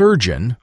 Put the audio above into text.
surgeon